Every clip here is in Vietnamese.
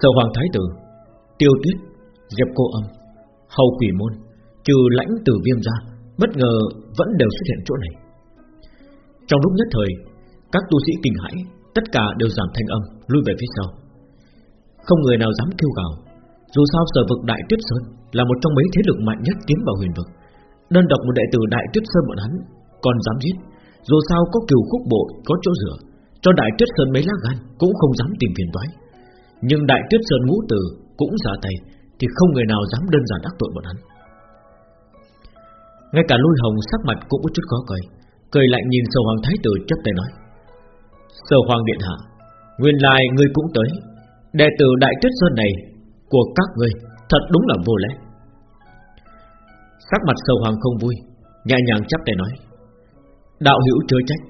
Sở Hoàng Thái Tử, Tiêu Tuyết, Diệp Cô Âm, Hầu Quỷ Môn, Trừ lãnh tử viêm ra, Bất ngờ vẫn đều xuất hiện chỗ này. Trong lúc nhất thời, Các tu sĩ kinh hãi, Tất cả đều giảm thanh âm, lui về phía sau. Không người nào dám kêu gào, Dù sao sở vực Đại Tuyết Sơn Là một trong mấy thế lực mạnh nhất tiến vào huyền vực. Đơn độc một đệ tử Đại Tuyết Sơn bọn hắn Còn dám giết, Dù sao có kiều khúc bộ, có chỗ rửa, Cho Đại Tuyết Sơn mấy lá gan Cũng không dám tìm phiền toái. Nhưng Đại Tuyết Sơn ngũ tử cũng ra tay Thì không người nào dám đơn giản ác tội bọn hắn. Ngay cả lôi hồng sắc mặt cũng có chút khó cười Cười lạnh nhìn sầu hoàng thái tử chấp tay nói, Sở Hoàng Điện Hạ, Nguyên lai ngươi cũng tới. Đệ tử Đại Tuyết Sơn này Của các ngươi thật đúng là vô lễ. Sắc mặt Sở Hoàng không vui, Nhẹ nhàng chắp tay nói, Đạo hữu chớ trách,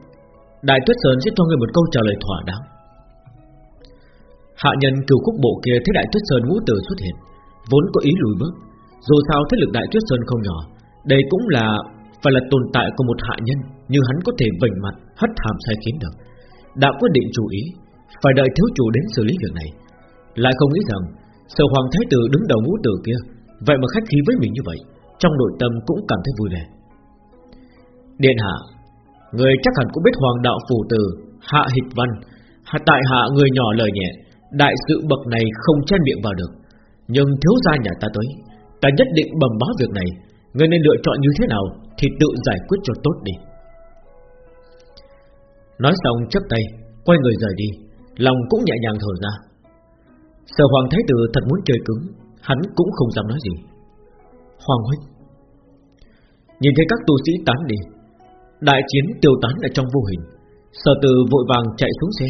Đại Tuyết Sơn sẽ cho ngươi một câu trả lời thỏa đáng. Hạ nhân cửu khúc bộ kia thấy Đại Tuyết Sơn ngũ tử xuất hiện, Vốn có ý lùi bước. Dù sao thế lực Đại Tuyết Sơn không nhỏ, Đây cũng là, phải là tồn tại của một hạ nhân, Như hắn có thể vành mặt, Hất hàm sai khiến được. Đã quyết định chủ ý, Phải đợi thiếu chủ đến xử lý việc này. Lại không nghĩ rằng Sở hoàng thái tử đứng đầu ngũ tử kia, Vậy mà khách khí với mình như vậy, Trong nội tâm cũng cảm thấy vui vẻ. Điện hạ, Người chắc hẳn cũng biết hoàng đạo phù tử Hạ hịch văn hạ Tại hạ người nhỏ lời nhẹ. Đại sự bậc này không chen miệng vào được. Nhưng thiếu gia nhà ta tới, Ta nhất định bầm báo việc này. Ngươi nên lựa chọn như thế nào Thì tự giải quyết cho tốt đi. Nói xong chấp tay, Quay người rời đi. Lòng cũng nhẹ nhàng thở ra. Sở Hoàng Thái Tử thật muốn chơi cứng, Hắn cũng không dám nói gì. Hoàng huynh, Nhìn thấy các tu sĩ tán đi, Đại chiến tiêu tán ở trong vô hình, Sở Tử vội vàng chạy xuống xe.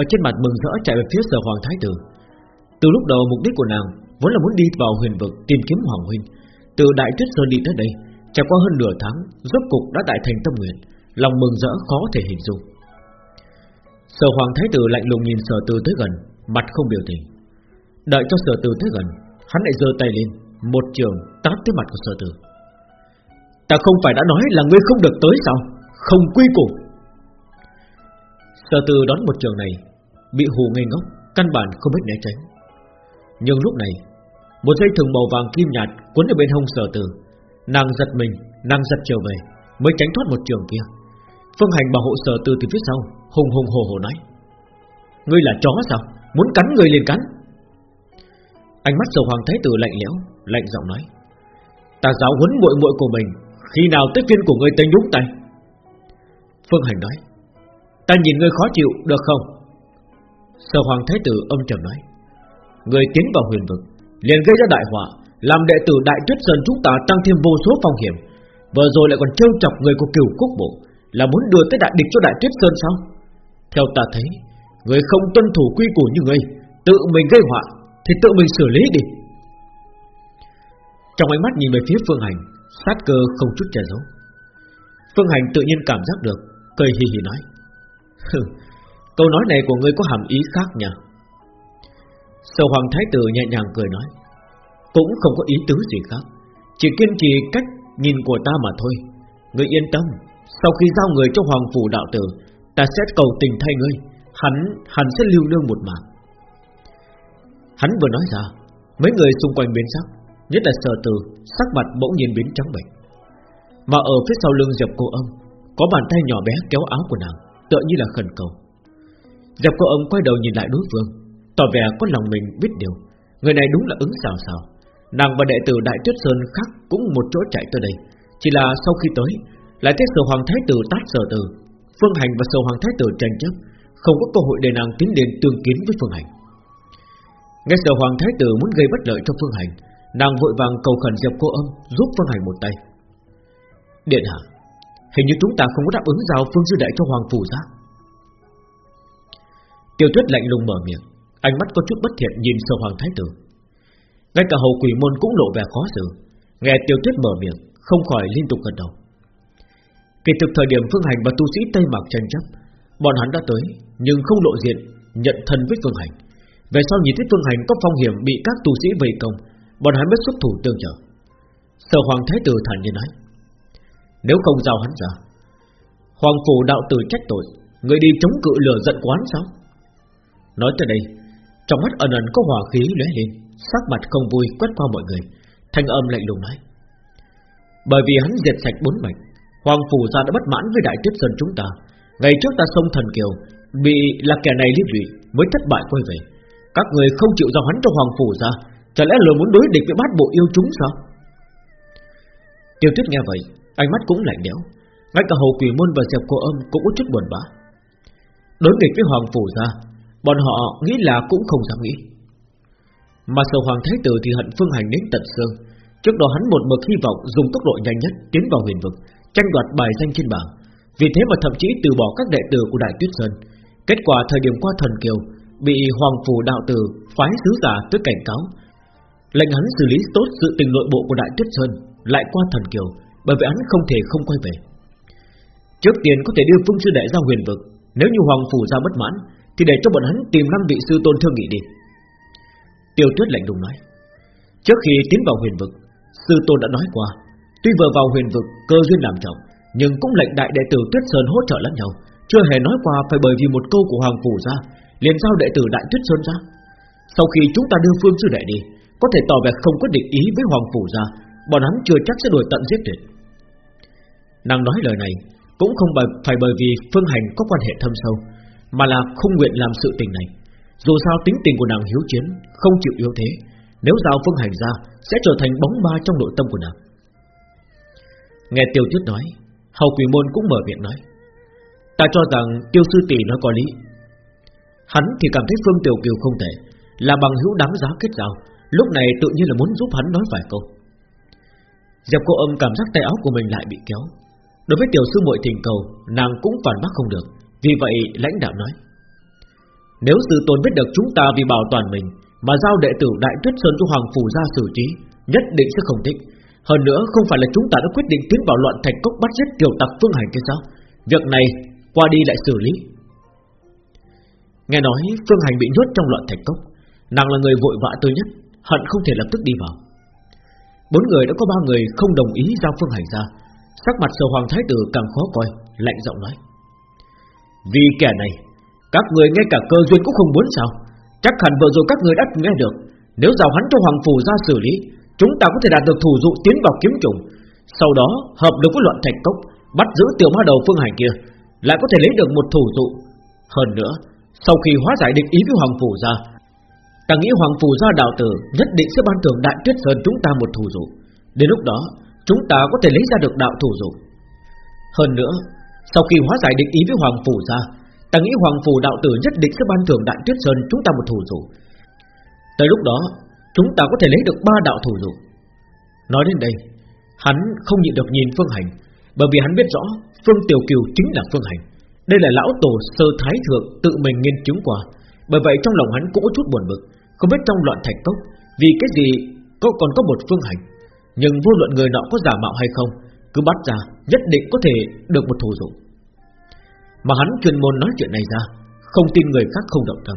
Ở trên mặt mừng rỡ chạy về phía Sở Hoàng Thái Tử Từ lúc đầu mục đích của nàng Vốn là muốn đi vào huyền vực tìm kiếm Hoàng huynh Từ Đại Tuyết Sơn đi tới đây Trải qua hơn nửa tháng Rốt cục đã đại thành tâm nguyện Lòng mừng rỡ khó thể hình dung Sở Hoàng Thái Tử lạnh lùng nhìn Sở Từ tới gần, mặt không biểu tình. Đợi cho Sở Từ tới gần, hắn lại giơ tay lên, một trường tát tới mặt của Sở Từ. Ta không phải đã nói là ngươi không được tới sao? Không quy củ. Sở Từ đón một trường này, bị hù ngây ngốc, căn bản không biết né tránh. Nhưng lúc này, một dây thừng màu vàng kim nhạt cuốn ở bên hông Sở Từ, nàng giật mình, nàng giật trở về, mới tránh thoát một trường kia. Phương Hành bảo hộ Sở Từ từ phía sau, hùng hùng hồ hồ nói Ngươi là chó sao Muốn cắn người liền cắn Ánh mắt sầu hoàng thái tử lạnh lẽo Lạnh giọng nói Ta giáo huấn muội muội của mình Khi nào tới phiên của ngươi tới nhúng tay Phương Hành nói Ta nhìn ngươi khó chịu, được không? Sở hoàng thái tử âm trầm nói. Ngươi tiến vào huyền vực, liền gây ra đại họa, Làm đệ tử đại tuyết sơn chúng ta tăng thêm vô số phong hiểm. Vừa rồi lại còn trêu chọc người của cửu quốc bộ, Là muốn đưa tới đại địch cho đại tuyết sơn sao? Theo ta thấy, Người không tuân thủ quy củ như ngươi, Tự mình gây họa, Thì tự mình xử lý đi. Trong ánh mắt nhìn về phía Phương Hành, Sát cơ không chút che giấu. Phương Hành tự nhiên cảm giác được, Cười hì hì nói. Câu nói này của ngươi có hàm ý khác nhỉ? Sầu Hoàng Thái Tử nhẹ nhàng cười nói Cũng không có ý tứ gì khác Chỉ kiên trì cách nhìn của ta mà thôi. Ngươi yên tâm Sau khi giao người cho Hoàng Phủ Đạo Tử Ta sẽ cầu tình thay ngươi Hắn, hắn sẽ lưu lương một mạng. Hắn vừa nói ra Mấy người xung quanh biến sắc Nhất là sở từ Sắc mặt bỗng nhiên biến trắng bệch. Mà ở phía sau lưng dập cô âm Có bàn tay nhỏ bé kéo áo của nàng. Tựa như là khẩn cầu. Dẹp cô ông quay đầu nhìn lại đối phương, Tỏ vẻ có lòng mình biết điều. Người này đúng là ứng xào xào. Nàng và đệ tử Đại Tuyết Sơn khác cũng một chỗ chạy tới đây. Chỉ là sau khi tới, Lại thấy sở hoàng thái tử tát sở từ. Phương Hành và Sầu Hoàng Thái Tử tranh chấp, Không có cơ hội để nàng tiến đến tương kiến với Phương Hành. Nghe Sầu Hoàng Thái Tử muốn gây bất lợi cho Phương Hành, Nàng vội vàng cầu khẩn Diệp Cô Âm Giúp Phương Hành một tay. Điện hạ Hình như chúng ta không có đáp ứng giao Phương Dư đệ cho Hoàng Phủ ra. Tiêu Tuyết lạnh lùng mở miệng, Ánh mắt có chút bất thiện nhìn sơ Hoàng Thái Tử. Ngay cả hầu quỷ môn cũng lộ vẻ khó xử. Nghe Tiêu Tuyết mở miệng, Không khỏi liên tục gật đầu. Kỳ thực thời điểm Phương Hành và tu sĩ Tây Mạc tranh chấp, Bọn hắn đã tới, Nhưng không lộ diện, Nhận thân với Phương Hành. Về sau nhìn thấy Phương Hành có phong hiểm Bị các tu sĩ vây công, Bọn hắn mới xuất thủ tương trợ. Sở Hoàng Thái Tử thản nhiên nói nếu không giao hắn ra Hoàng Phủ đạo tử trách tội Người đi chống cự lửa giận quán sao? Nói tới đây Trong mắt ẩn ẩn có hỏa khí lóe lên Sắc mặt không vui quét qua mọi người Thanh âm lạnh lùng nói. Bởi vì hắn diệt sạch bốn mạch Hoàng phủ gia đã bất mãn với đại tiếp dân chúng ta. Ngày trước ta sông thần kiều Bị là kẻ này liên lụy Mới thất bại quay về. Các người không chịu giao hắn cho hoàng phủ ra, Chả lẽ lừa muốn đối địch với bát bộ yêu chúng sao? Tiêu tuyết nghe vậy Ánh mắt cũng lạnh lẽo. Ngay cả hồ quỷ môn và dẹp cô âm cũng có chút buồn bã. Đối nghịch với hoàng phủ ra Bọn họ nghĩ là cũng không dám nghĩ. Mà sở hoàng thái tử thì hận phương hành đến tận xương. Trước đó hắn một mực hy vọng dùng tốc độ nhanh nhất tiến vào huyền vực tranh đoạt bài danh trên bảng. Vì thế mà thậm chí từ bỏ các đệ tử của Đại Tuyết Sơn. Kết quả thời điểm qua thần kiều bị Hoàng phủ đạo tử phái sứ giả tới cảnh cáo, lệnh hắn xử lý tốt sự tình nội bộ của Đại Tuyết Sơn, lại qua thần kiều, bởi vì hắn không thể không quay về. Trước tiên có thể đưa Phương sư đệ ra huyền vực, nếu như Hoàng phủ ra bất mãn, thì để cho bọn hắn tìm năm vị sư tôn thương nghị đi. Tiêu Tuyết lạnh lùng nói, trước khi tiến vào huyền vực, sư tôn đã nói qua, Tuy vừa vào huyền vực cơ duyên làm trọng Nhưng cũng lệnh đại đệ tử Tuyết Sơn hỗ trợ lẫn nhau Chưa hề nói qua phải bởi vì một câu của Hoàng Phủ ra liền giao đệ tử đại Tuyết Sơn ra Sau khi chúng ta đưa Phương Sư Đệ đi Có thể tỏ vẻ không có định ý với Hoàng Phủ ra Bọn hắn chưa chắc sẽ đuổi tận giết tuyệt Nàng nói lời này Cũng không phải bởi vì Phương Hành có quan hệ thâm sâu, Mà là không nguyện làm sự tình này. Dù sao tính tình của nàng hiếu chiến, Không chịu yếu thế, Nếu giao Phương Hành ra, Sẽ trở thành bóng ma trong nội tâm của nàng. Nghe tiêu tuyết nói, Hầu quỷ môn cũng mở miệng nói, Ta cho rằng tiêu sư tỷ nói có lý. Hắn thì cảm thấy Phương Tiểu Kiều không thể Là bằng hữu đáng giá kết giao, Lúc này tự nhiên là muốn giúp hắn nói vài câu. Diệp cô âm cảm giác tay áo của mình lại bị kéo Đối với tiểu sư muội thỉnh cầu, Nàng cũng phản bác không được. Vì vậy, lãnh đạo nói, Nếu sư tôn biết được chúng ta vì bảo toàn mình, Mà giao đệ tử Đại Tuyết Sơn cho Hoàng Phủ ra xử trí, Nhất định sẽ không thích. Hơn nữa, không phải là chúng ta đã quyết định tiến vào loạn thành cốc bắt giết tiểu tặc phương hành kia sao? Việc này, qua đi lại xử lý. Nghe nói phương hành bị nhốt trong loạn thành cốc, Nàng là người vội vã tới nhất, Hận không thể lập tức đi vào. Bốn người đã có ba người không đồng ý giao phương hành ra Sắc mặt sở hoàng thái tử càng khó coi, Lạnh giọng nói. Vì kẻ này, Các người ngay cả cơ duyên cũng không muốn sao? Chắc hẳn vừa rồi các người đã nghe được. Nếu giao hắn cho hoàng phủ ra xử lý, Chúng ta có thể đạt được thủ dụ tiến vào kiếm trùng. Sau đó, hợp được với loạn thạch cốc, Bắt giữ tiểu ma đầu phương hành kia, Lại có thể lấy được một thủ dụ. Hơn nữa, Sau khi hóa giải định ý với Hoàng Phủ ra, Ta nghĩ Hoàng Phủ ra đạo tử Nhất định sẽ ban thưởng đại tuyết sơn chúng ta một thủ dụ. Đến lúc đó Chúng ta có thể lấy ra được đạo thủ rồi. Hơn nữa, Sau khi hóa giải định ý với Hoàng Phủ ra, Ta nghĩ Hoàng Phủ đạo tử nhất định sẽ ban thưởng đại tuyết sơn chúng ta một thủ rồi. Tới lúc đó, Chúng ta có thể lấy được ba đạo thủ rồi. Nói đến đây, Hắn không nhịn được nhìn Phương Hành, Bởi vì hắn biết rõ Phương Tiểu Kiều chính là Phương Hành Đây là lão tổ sơ thái thượng tự mình nghiên cứu qua, Bởi vậy trong lòng hắn cũng có chút buồn bực, Không biết trong loạn thạch cốc Vì cái gì có còn có một Phương Hành nhưng vô luận người nọ có giả mạo hay không, Cứ bắt ra, nhất định có thể được một thủ dụ Mà hắn chuyên môn nói chuyện này ra, Không tin người khác không động tâm.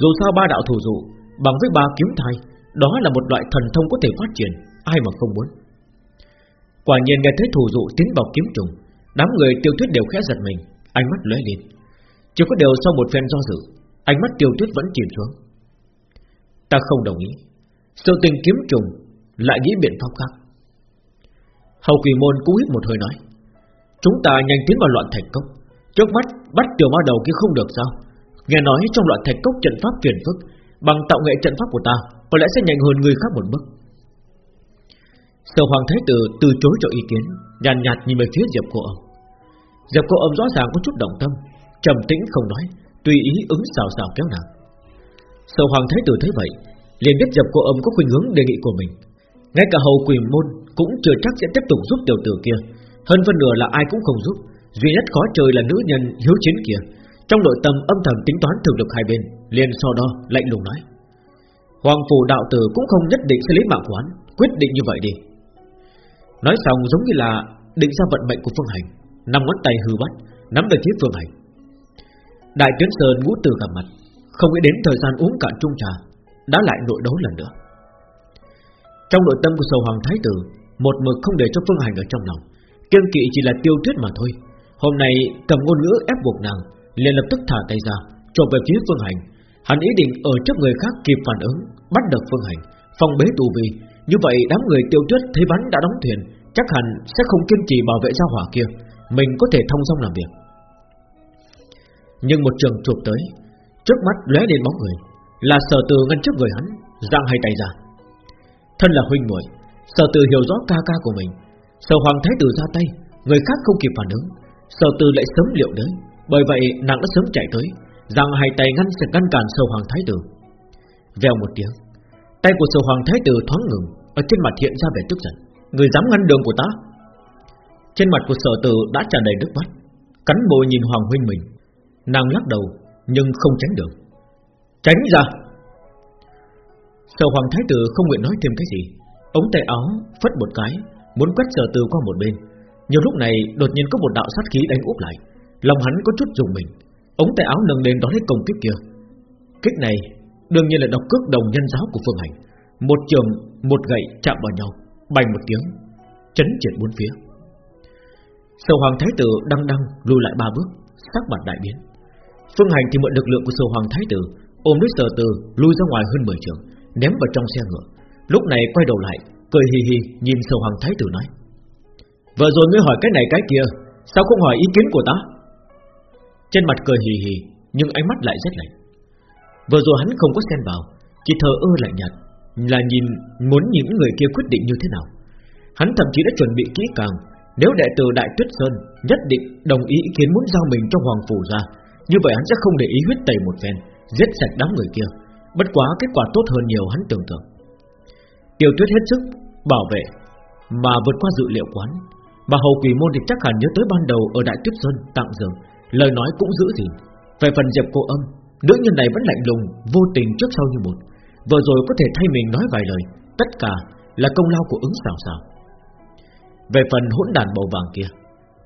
Dù sao ba đạo thủ dụ, Bằng với ba kiếm thai, Đó là một loại thần thông có thể phát triển, Ai mà không muốn. Quả nhiên nghe thấy thủ dụ tiến vào kiếm trùng, Đám người tiêu tuyết đều khẽ giật mình, Ánh mắt lóe lên. Chỉ có điều sau một phen do dự, Ánh mắt tiêu tuyết vẫn chìm xuống. Ta không đồng ý. Sự tình kiếm trùng lại nghĩ biện pháp khác. Hầu Quỳ môn cú hít một hơi nói Chúng ta nhanh tiến vào loạn thành cốc. Trước mắt bắt tiểu ma đầu kia không được sao? Nghe nói trong loạn thành cốc trận pháp truyền phức Bằng tạo nghệ trận pháp của ta Có lẽ sẽ nhanh hơn người khác một bước. Sở Hoàng Thái Tử từ chối cho ý kiến Nhàn nhạt, nhạt nhìn về phía Diệp Cô Âm. Diệp Cô Âm rõ ràng có chút động tâm trầm tĩnh không nói Tùy ý ứng xào xào kéo nàng. Sở Hoàng Thái Tử thấy vậy liền biết Diệp Cô Âm có khuynh hướng đề nghị của mình. Ngay cả hầu quỷ môn Cũng chưa chắc sẽ tiếp tục giúp tiểu tử kia. Hơn phân nửa là ai cũng không giúp. Duy nhất khó chơi là nữ nhân hiếu chiến kia. Trong nội tâm âm thầm tính toán thực lực hai bên, liền so đo, lạnh lùng nói. Hoàng phủ đạo tử cũng không nhất định sẽ lấy mạng quán, Quyết định như vậy đi. Nói xong giống như là định ra vận mệnh của Phương Hành, Năm ngón tay hư bắt, Nắm về phía Phương Hành. Đại Tuyến Sơn ngũ từ gặp mặt, Không nghĩ đến thời gian uống cạn chung trà, Đã lại nội đấu lần nữa. Trong nội tâm của sầu hoàng thái tử, Một mực không để cho Phương Hành ở trong lòng. Kiên kỵ chỉ là tiêu tuyết mà thôi. Hôm nay, cầm ngôn ngữ ép buộc nàng, liền lập tức thả tay ra Trộm về phía Phương Hành. Hắn ý định ở trước người khác kịp phản ứng, Bắt được Phương Hành Phòng bế tù vi. Như vậy, đám người tiêu tuyết thấy bắn đã đóng thuyền, Chắc hẳn sẽ không kiên trì bảo vệ gia hỏa kia. Mình có thể thông dong làm việc. Nhưng một trường chụp tới, Trước mắt lóe lên bóng người. Là sở từ ngăn trước người hắn, Giang hai tay ra. Thân là huynh muội Sở từ hiểu rõ ca ca của mình. Sở hoàng thái tử ra tay, Người khác không kịp phản ứng. Sở từ lại sớm liệu đến, Bởi vậy nàng đã sớm chạy tới Giang hai tay ngăn sẽ ngăn cản sở hoàng thái tử. Vèo một tiếng, Tay của sở hoàng thái tử thoáng ngừng, Ở trên mặt hiện ra vẻ tức giận. Người dám ngăn đường của ta? Trên mặt của sở từ đã tràn đầy nước mắt. Cắn môi nhìn hoàng huynh mình, Nàng lắc đầu, nhưng không tránh được. Tránh ra! Sở hoàng thái tử không nguyện nói thêm cái gì, Ống tay áo phất một cái, Muốn quét sở tử qua một bên. Nhiều lúc này, đột nhiên có một đạo sát khí đánh úp lại, Lòng hắn có chút dùng mình. Ống tay áo nâng lên đó lấy công kích kia. Kích này, đương nhiên là độc cước đồng nhân giáo của Phương Hành. Một trường, Một gậy chạm vào nhau Bành một tiếng, Chấn triển bốn phía. Sở Hoàng Thái Tử đăng đăng lùi lại ba bước, Sắc mặt đại biến. Phương Hành thì mượn lực lượng của Sở Hoàng Thái Tử, Ôm lấy Sở Tử lùi ra ngoài hơn 10 trường. Ném vào trong xe ngựa. Lúc này quay đầu lại, Cười hì hì nhìn Sở Hoàng Thái Tử nói, Vừa rồi ngươi hỏi cái này cái kia, Sao không hỏi ý kiến của ta? Trên mặt cười hì hì, Nhưng ánh mắt lại rất lạnh. Vừa rồi hắn không có xen vào, Chỉ thờ ơ lạnh nhạt, Là nhìn muốn những người kia quyết định như thế nào. Hắn thậm chí đã chuẩn bị kỹ càng, Nếu đệ tử Đại Tuyết Sơn Nhất định đồng ý ý kiến muốn giao mình cho Hoàng Phủ ra, Như vậy hắn sẽ không để ý huyết tẩy một phen, Giết sạch đám người kia. Bất quá kết quả tốt hơn nhiều hắn tưởng tượng. Tiểu tuyết hết sức Bảo vệ Mà vượt qua dự liệu quán Mà hầu quỷ môn thì chắc hẳn nhớ tới ban đầu Ở Đại Tuyết Sơn tạm dừng, Lời nói cũng giữ gìn. Về phần Diệp cô âm Nữ nhân này vẫn lạnh lùng Vô tình trước sau như một. Vừa rồi có thể thay mình nói vài lời Tất cả là công lao của ứng xào xào. Về phần hỗn đàn bầu vàng kia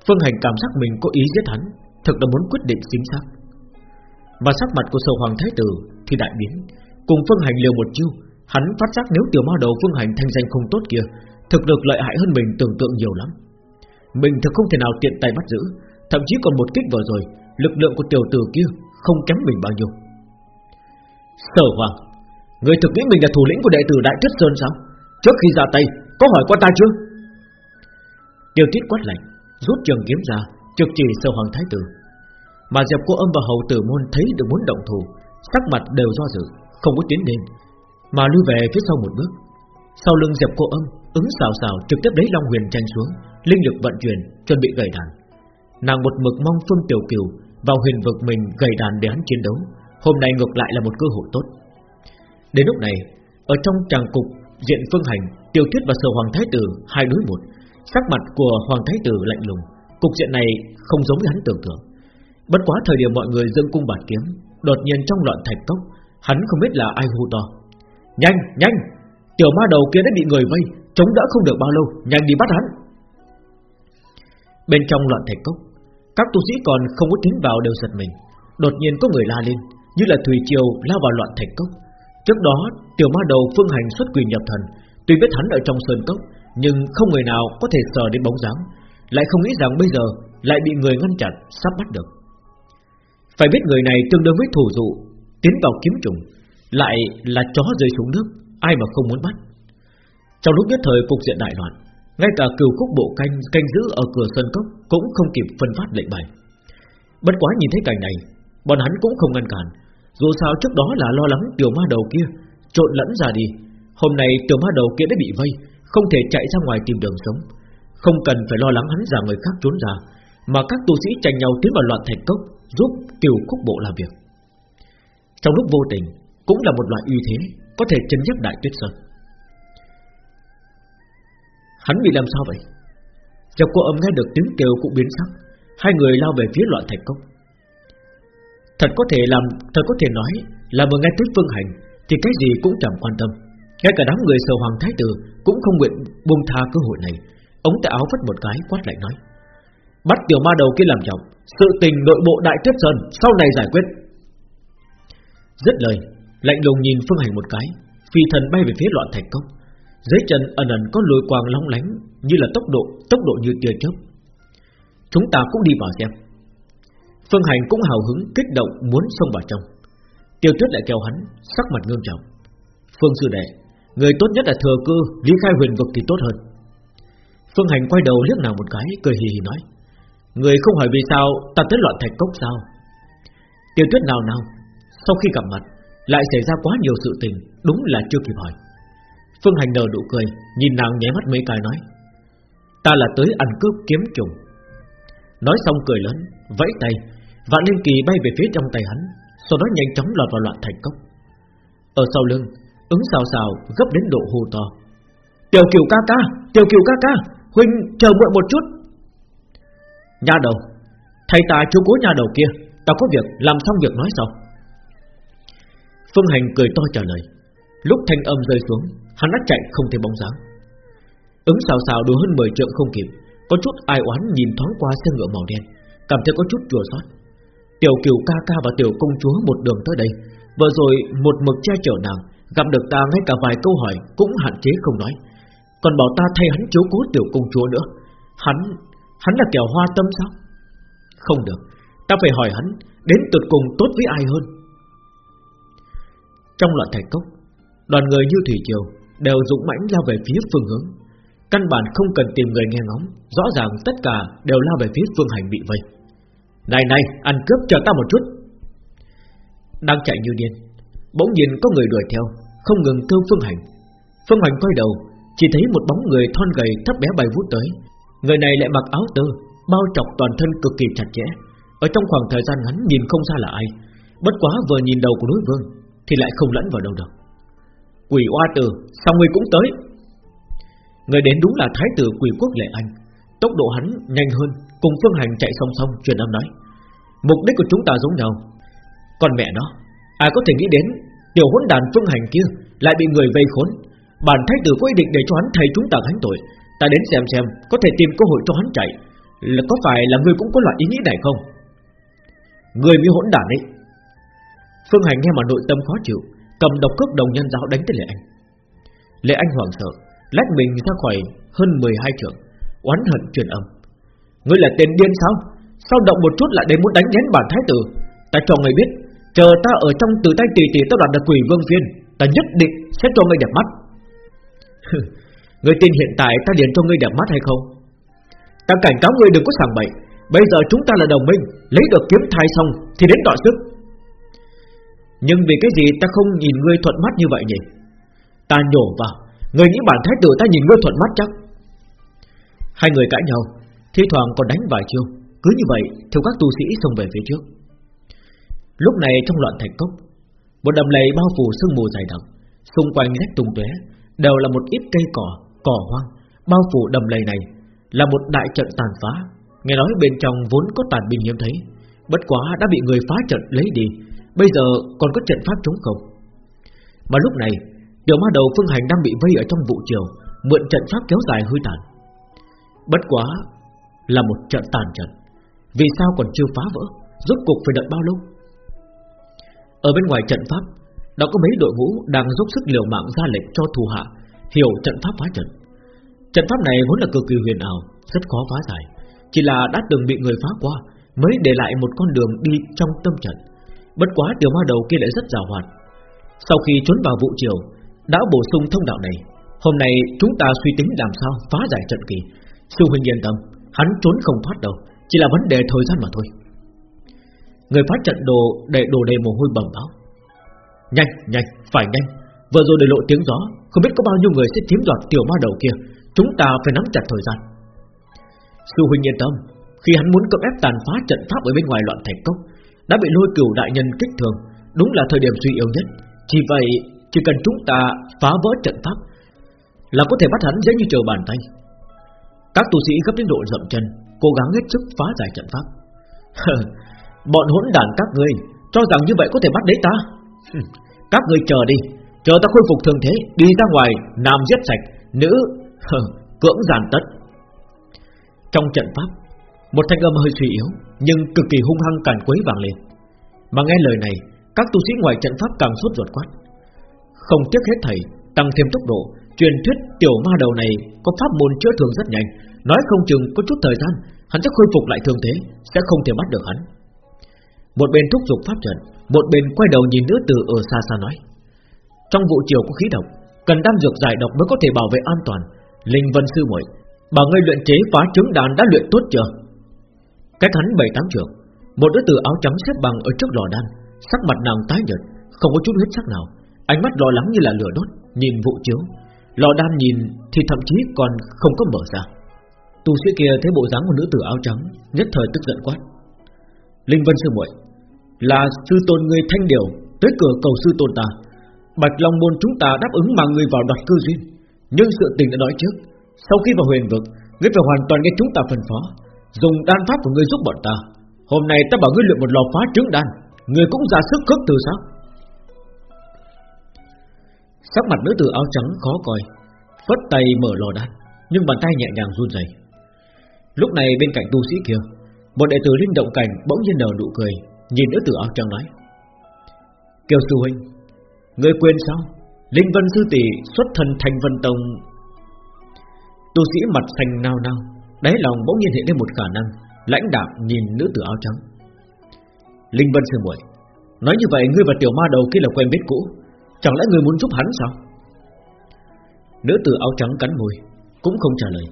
Phương Hành cảm giác mình có ý giết hắn Thực là muốn quyết định chính xác. Và sắc mặt của sầu hoàng thái tử Thì đại biến Cùng Phương Hành liều một chiêu. Hắn phát giác nếu tiểu ma đầu Phương Hành thanh danh không tốt kia, Thực lực lợi hại hơn mình tưởng tượng nhiều lắm. Mình thực không thể nào tiện tay bắt giữ, Thậm chí còn một kích vừa rồi, Lực lượng của tiểu tử kia không kém mình bao nhiêu. Sở Hoàng, Người thực nghĩ mình là thủ lĩnh của đệ tử Đại Tuyết Sơn sao? Trước khi ra tay, Có hỏi qua ta chưa? Tiêu tiết quát lạnh, Rút trường kiếm ra, Trực chỉ Sở Hoàng Thái Tử. Mà Diệp Cô Âm và Hầu Tử Môn thấy được muốn động thủ, Sắc mặt đều do dự. Không có tiến lên, Mà lui về phía sau một bước. Sau lưng Diệp Cô Âm Ứng xào xào trực tiếp lấy Long Huyền tranh xuống, Linh lực vận chuyển, chuẩn bị gầy đàn. Nàng một mực mong Phương Tiểu Kiều Vào huyền vực mình gầy đàn để hắn chiến đấu, Hôm nay ngược lại là một cơ hội tốt. Đến lúc này, Ở trong tràng cục Diện Phương Hành Tiêu Tuyết và Sở Hoàng Thái Tử Hai đối một, Sắc mặt của Hoàng Thái Tử lạnh lùng, Cục diện này không giống với hắn tưởng tượng. Bất quá thời điểm mọi người dâng cung bạt kiếm, Đột nhiên trong loạn thạch cốc Hắn không biết là ai hô to. Nhanh, nhanh! Tiểu ma đầu kia đã bị người vây Chống đỡ không được bao lâu Nhanh đi bắt hắn. Bên trong loạn thạch cốc Các tu sĩ còn không có tiến vào đều giật mình. Đột nhiên có người la lên Như là thủy triều lao vào loạn thạch cốc. Trước đó tiểu ma đầu phương hành xuất quỷ nhập thần. Tuy biết hắn ở trong sơn cốc Nhưng không người nào có thể sờ đến bóng dáng. Lại không nghĩ rằng bây giờ Lại bị người ngăn chặn sắp bắt được. Phải biết người này tương đương với thủ dụ Tiến vào kiếm trùng, Lại là chó rơi xuống nước, Ai mà không muốn bắt. Trong lúc nhất thời cục diện đại loạn, Ngay cả cừu khúc bộ canh canh giữ ở cửa sân cốc Cũng không kịp phân phát lệnh bài. Bất quá nhìn thấy cảnh này, Bọn hắn cũng không ngăn cản, Dù sao trước đó là lo lắng tiểu ma đầu kia Trộn lẫn ra đi, Hôm nay tiểu ma đầu kia đã bị vây, Không thể chạy ra ngoài tìm đường sống. Không cần phải lo lắng hắn giả người khác trốn ra, Mà các tu sĩ tranh nhau tiến vào loạn thành cốc Giúp kiều khúc bộ làm việc. Trong lúc vô tình, Cũng là một loại uy thế, Có thể chấn nhắc đại tuyết sơn. Hắn bị làm sao vậy? Dọc cô âm nghe được tiếng kêu cũng biến sắc, Hai người lao về phía loạn thành cốc. Thật có thể làm, Thật có thể nói Là vừa nghe tuyết phương hành, Thì cái gì cũng chẳng quan tâm. Ngay cả đám người sở hoàng thái tử Cũng không nguyện buông tha cơ hội này. Ống tay áo vất một cái, quát lại nói, Bắt tiểu ma đầu kia làm trọng, Sự tình nội bộ đại tuyết sơn Sau này giải quyết. Dứt lời, Lạnh lùng nhìn phương hành một cái, Phi thần bay về phía loạn thạch cốc. Dưới chân ẩn ẩn có lôi quang long lánh Như là tốc độ Tốc độ như tia chớp. Chúng ta cũng đi vào xem. Phương Hành cũng hào hứng, kích động muốn xông vào trong. Tiêu Tuyết lại kéo hắn, Sắc mặt ngương trọng. Phương sư đệ, Người tốt nhất là thừa cơ ly khai huyền vực thì tốt hơn. Phương Hành quay đầu liếc nàng một cái, Cười hì hì nói, Người không hỏi vì sao ta tới loạn thạch cốc sao? Tiêu Tuyết nào nào sau khi gặp mặt, Lại xảy ra quá nhiều sự tình, Đúng là chưa kịp hỏi. Phương Hành nở nụ cười, Nhìn nàng nháy mắt mấy cái nói, Ta là tới ăn cướp kiếm trùng. Nói xong cười lớn, Vẫy tay, Vạn Linh Kỳ bay về phía trong tay hắn, Sau đó nhanh chóng lọt vào loạn thành cốc. Ở sau lưng, Ứng xào xào gấp đến độ hô to, Tiểu kiều ca ca, Tiểu kiều ca ca, Huynh chờ muội một chút. Nhà đầu Thầy ta chú cố nhà đầu kia, Ta có việc, làm xong việc nói sau. Phương Hành cười to trả lời. Lúc thanh âm rơi xuống Hắn đã chạy không thấy bóng dáng. Ứng xào xào đùa hơn 10 trượng không kịp Có chút ai oán nhìn thoáng qua xe ngựa màu đen Cảm thấy có chút chùa xót. Tiểu kiều ca ca và tiểu công chúa một đường tới đây Vừa rồi một mực che chở nàng Gặp được ta ngay cả vài câu hỏi Cũng hạn chế không nói. Còn bảo ta thay hắn chiếu cố tiểu công chúa nữa. Hắn, hắn là kẻo hoa tâm sao? Không được Ta phải hỏi hắn Đến tuyệt cùng tốt với ai hơn? Trong loạn thạch cốc Đoàn người như thủy triều Đều dũng mãnh lao về phía phương hướng. Căn bản không cần tìm người nghe ngóng, Rõ ràng tất cả đều lao về phía phương hành bị vây. Này này, ăn cướp chờ ta một chút. Đang chạy như điên, Bỗng nhiên có người đuổi theo, Không ngừng kêu phương hành. Phương hành quay đầu, Chỉ thấy một bóng người thon gầy thấp bé bay vút tới. Người này lại mặc áo tơ, Bao trọc toàn thân cực kỳ chặt chẽ. Ở trong khoảng thời gian ngắn nhìn không ra là ai, Bất quá vừa nhìn đầu của đối vương. Thì lại không lẫn vào đâu được. Quỷ oa tử, Sao ngươi cũng tới? Người đến đúng là thái tử quỷ quốc lệ anh. Tốc độ hắn nhanh hơn, Cùng phương hành chạy song song, truyền âm nói. Mục đích của chúng ta giống nhau. Còn mẹ nó Ai có thể nghĩ đến, Tiểu hỗn đàn phương hành kia Lại bị người vây khốn. Bản thái tử có ý định để cho hắn thầy chúng ta gánh tội. Ta đến xem xem, Có thể tìm cơ hội cho hắn chạy. Là Có phải là ngươi cũng có loại ý nghĩ này không? Người bị hỗn đàn ấy Phương hành nghe mà nội tâm khó chịu, Cầm độc cước đồng nhân giáo đánh tới Lệ Anh. Lệ Anh hoảng sợ, Lách mình ra khỏi hơn 12 trường, Oán hận truyền âm. Ngươi là tên điên sao? Sao động một chút lại đến muốn đánh nhén bản thái tử? Ta cho người biết, Chờ ta ở trong từ tay tỷ tỷ ta đoạt được quỷ vương viên Ta nhất định sẽ cho ngươi đẹp mắt. Ngươi tin hiện tại ta liền cho ngươi đẹp mắt hay không? Ta cảnh cáo ngươi đừng có sảng bậy, Bây giờ chúng ta là đồng minh, Lấy được kiếm thai xong thì đến đọ sức. Nhưng vì cái gì ta không nhìn ngươi thuận mắt như vậy nhỉ? Ta nhổ vào Người nghĩ bản thái tử ta nhìn ngươi thuận mắt chắc? Hai người cãi nhau Thi thoảng còn đánh vài chiêu. Cứ như vậy theo các tu sĩ xông về phía trước. Lúc này trong loạn thành cốc Một đầm lầy bao phủ sương mù dày đặc. Xung quanh rách tung tóe Đều là một ít cây cỏ, cỏ hoang. Bao phủ đầm lầy này Là một đại trận tàn phá. Nghe nói bên trong vốn có tàn binh hiếm thấy Bất quá đã bị người phá trận lấy đi. Bây giờ còn có trận pháp chống không? Mà lúc này, Tiểu ma đầu phương hành đang bị vây ở trong vụ chiều Mượn trận pháp kéo dài hơi tàn. Bất quá Là một trận tàn trận, Vì sao còn chưa phá vỡ, Rốt cuộc phải đợi bao lâu? Ở bên ngoài trận pháp, Đã có mấy đội ngũ đang dốc sức liều mạng ra lệnh cho thù hạ Hiểu trận pháp phá trận. Trận pháp này vốn là cực kỳ huyền ảo, Rất khó phá giải, Chỉ là đã từng bị người phá qua, Mới để lại một con đường đi trong tâm trận. Bất quá tiểu ma đầu kia lại rất giàu hoạt Sau khi trốn vào vụ triều đã bổ sung thông đạo này. Hôm nay chúng ta suy tính làm sao phá giải trận kỳ. Sư huynh yên tâm, hắn trốn không thoát đâu, chỉ là vấn đề thời gian mà thôi. Người phát trận đồ để đồ đầy mồ hôi bầm báo. Nhanh, nhanh, phải nhanh. Vừa rồi để lộ tiếng gió, không biết có bao nhiêu người sẽ chiếm đoạt tiểu ma đầu kia. Chúng ta phải nắm chặt thời gian. Sư huynh yên tâm, khi hắn muốn cưỡng ép tàn phá trận pháp ở bên ngoài loạn thành cốc, đã bị lôi cửu đại nhân kích thường, đúng là thời điểm suy yếu nhất. Chỉ vậy chỉ cần chúng ta phá vỡ trận pháp Là có thể bắt hắn dễ như trở bàn tay. Các tu sĩ gấp đến độ dậm chân Cố gắng hết sức phá giải trận pháp. Bọn hỗn đàn các ngươi Cho rằng như vậy có thể bắt đấy ta? Các ngươi chờ đi Chờ ta khôi phục thường thế Đi ra ngoài Nam giết sạch Nữ cưỡng giàn tất. Trong trận pháp một thanh âm hơi suy yếu, Nhưng cực kỳ hung hăng càn quấy vàng lên. Mà nghe lời này, Các tu sĩ ngoài trận pháp càng suốt ruột quát. Không tiếc hết thầy, Tăng thêm tốc độ, Truyền thuyết tiểu ma đầu này Có pháp môn chữa thương rất nhanh. Nói không chừng có chút thời gian, Hắn sẽ khôi phục lại thương thế, Sẽ không thể bắt được hắn. Một bên thúc giục pháp trận, Một bên quay đầu nhìn nữ tử ở xa xa nói. Trong vụ chiều có khí độc, Cần đan dược giải độc mới có thể bảo vệ an toàn. Linh Vân Sư muội bà ngươi luyện chế phá trứng đàn đã luyện tốt chưa? Cách hắn bảy tám trường Một đứa tử áo trắng xếp bằng ở trước lò đan, Sắc mặt nàng tái nhợt, Không có chút huyết sắc nào. Ánh mắt lo lắng như là lửa đốt, Nhìn vụ chiếu. Lò đan nhìn thì thậm chí còn không có mở ra. Tu sĩ kia thấy bộ dáng của nữ tử áo trắng, Nhất thời tức giận quát. Linh Vân Sư muội, Là sư tôn người thanh điều, Tới cửa cầu sư tôn ta. Bạch Long Môn chúng ta đáp ứng mà người vào đoạt cư duyên. Nhưng sự tình đã nói trước, Sau khi vào huyền vực, Ngươi phải hoàn toàn nghe chúng ta phân phó. Dùng đan pháp của ngươi giúp bọn ta. Hôm nay ta bảo ngươi luyện một lò phá trứng đan. Ngươi cũng ra sức cướp từ sao? Sắc mặt nữ tử áo trắng khó coi, Phất tay mở lò đan, Nhưng bàn tay nhẹ nhàng run rẩy. Lúc này bên cạnh tu sĩ kia, Một đệ tử linh động cảnh bỗng nhiên nở nụ cười, Nhìn nữ tử áo trắng nói. Kiều sư huynh, ngươi quên sao? Linh vân sư tỷ xuất thân thành vân tông. Tu sĩ mặt xanh nao nao Đáy lòng bỗng nhiên hiện lên một khả năng, Lãnh đạm nhìn nữ tử áo trắng. Linh vân sư muội, Nói như vậy ngươi và tiểu ma đầu kia là quen biết cũ, Chẳng lẽ ngươi muốn giúp hắn sao? Nữ tử áo trắng cắn môi, Cũng không trả lời.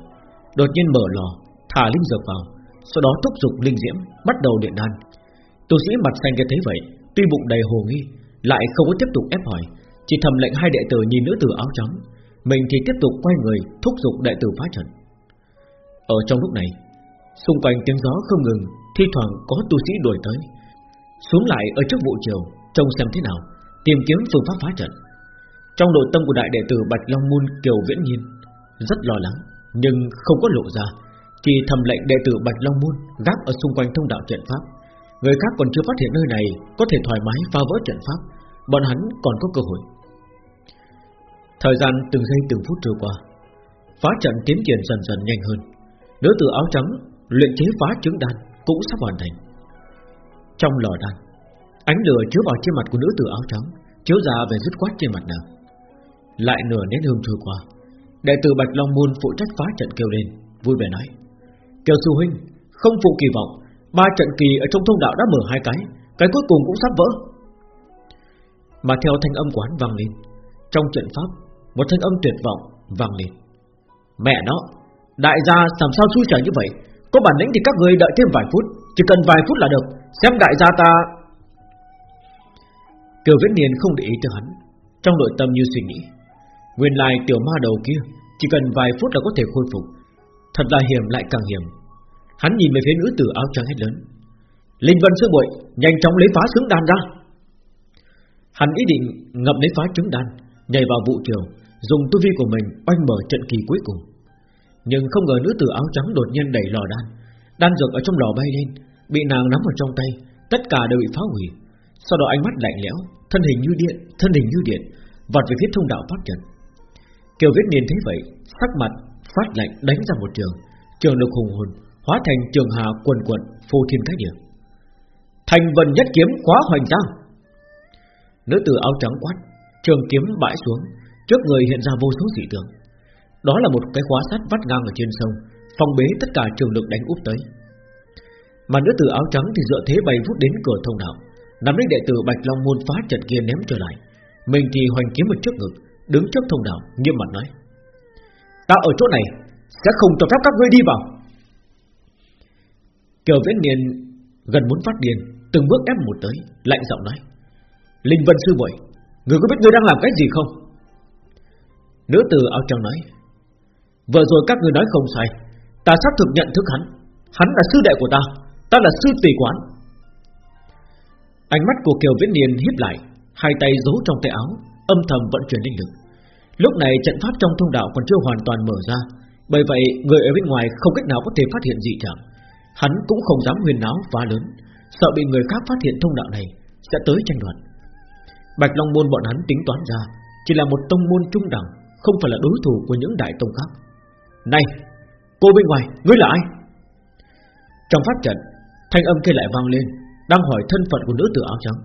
Đột nhiên mở lò, Thả linh dược vào, Sau đó thúc giục linh diễm, Bắt đầu điện đan. Tu sĩ mặt xanh kia thấy vậy, Tuy bụng đầy hồ nghi, Lại không có tiếp tục ép hỏi, Chỉ thầm lệnh hai đệ tử nhìn nữ tử áo trắng. Mình thì tiếp tục quay người Thúc giục đệ tử phá trận. Ở trong lúc này, Xung quanh tiếng gió không ngừng, Thi thoảng có tu sĩ đuổi tới. Xuống lại ở trước vụ chiều Trông xem thế nào, Tìm kiếm phương pháp phá trận. Trong nội tâm của đại đệ tử Bạch Long Môn Kiều Viễn Nhiên, Rất lo lắng, Nhưng không có lộ ra, Chỉ thầm lệnh đệ tử Bạch Long Môn Gác ở xung quanh thông đạo trận pháp. Người khác còn chưa phát hiện nơi này Có thể thoải mái phá vỡ trận pháp, Bọn hắn còn có cơ hội. Thời gian từng giây từng phút trôi qua, Phá trận tiến triển dần dần nhanh hơn. Nữ tử áo trắng Luyện chế phá trứng đan Cũng sắp hoàn thành. Trong lò đan, Ánh lửa chiếu vào trên mặt của nữ tử áo trắng, Chiếu ra về dứt quát trên mặt nàng. Lại nửa nén hương trôi qua, Đệ tử Bạch Long Môn phụ trách phá trận kêu lên, Vui vẻ nói, Kiều sư huynh, không phụ kỳ vọng, Ba trận kỳ ở trong thông đạo đã mở hai cái Cái cuối cùng cũng sắp vỡ. Mà theo thanh âm quán vang lên, Trong trận pháp, Một thanh âm tuyệt vọng vang lên. Mẹ nó Đại gia làm sao xui trở như vậy? Có bản lĩnh thì các người đợi thêm vài phút, Chỉ cần vài phút là được. Xem đại gia ta. Kiều Viễn Niên không để ý tới hắn. Trong nội tâm như suy nghĩ, Nguyên lai tiểu ma đầu kia Chỉ cần vài phút là có thể khôi phục. Thật là hiểm lại càng hiểm. Hắn nhìn về phía nữ tử áo trắng hết lớn. Linh Vân sư bội Nhanh chóng lấy phá trứng đan ra. Hắn ý định ngập lấy phá trứng đan, Nhảy vào vụ trường, Dùng tu vi của mình oanh mở trận kỳ cuối cùng. Nhưng không ngờ nữ tử áo trắng đột nhiên đẩy lò đan Đan dược ở trong lò bay lên Bị nàng nắm ở trong tay Tất cả đều bị phá hủy Sau đó ánh mắt lạnh lẽo thân hình như điện, thân hình như điện, vọt về phía thông đạo pháp trận. Kiều Viết Niên thấy vậy, sắc mặt phát lạnh đánh ra một trường, trường lực hùng hồn hóa thành trường hà quần quần phô thiên cái địa. Thành vần nhất kiếm khóa hoành giang. Nữ tử áo trắng quát, trường kiếm bãi xuống, trước người hiện ra vô số dị tượng. Đó là một cái khóa sắt vắt ngang ở trên sông, phong bế tất cả trường lực đánh úp tới. Mà nữ tử áo trắng thì dựa thế bay vút đến cửa thông đạo, Nắm lấy đệ tử Bạch Long môn phá trận kia ném trở lại. Mình thì hoành kiếm một trước ngực Đứng trước thông đạo nghiêm mặt nói. Ta ở chỗ này Sẽ không cho phép các ngươi đi vào. Kiều Viễn Niên Gần muốn phát điên Từng bước ép một tới Lạnh giọng nói. Linh Vân Sư muội Người có biết ngươi đang làm cái gì không? Nữ tử áo trắng nói. Vừa rồi các người nói không sai Ta xác thực nhận thức hắn Hắn là sư đệ của ta Ta là sư tỷ quán Ánh mắt của Kiều Viễn Niên híp lại, hai tay giấu trong tay áo, âm thầm vận chuyển linh lực. Lúc này trận pháp trong thông đạo còn chưa hoàn toàn mở ra, bởi vậy người ở bên ngoài không cách nào có thể phát hiện dị trạng. Hắn cũng không dám huyền náo phá lớn, sợ bị người khác phát hiện thông đạo này sẽ tới tranh đoạt. Bạch Long môn bọn hắn tính toán ra, chỉ là một tông môn trung đẳng, không phải là đối thủ của những đại tông khác. Này, cô bên ngoài, ngươi là ai? Trong pháp trận, thanh âm kia lại vang lên, đang hỏi thân phận của nữ tử áo trắng.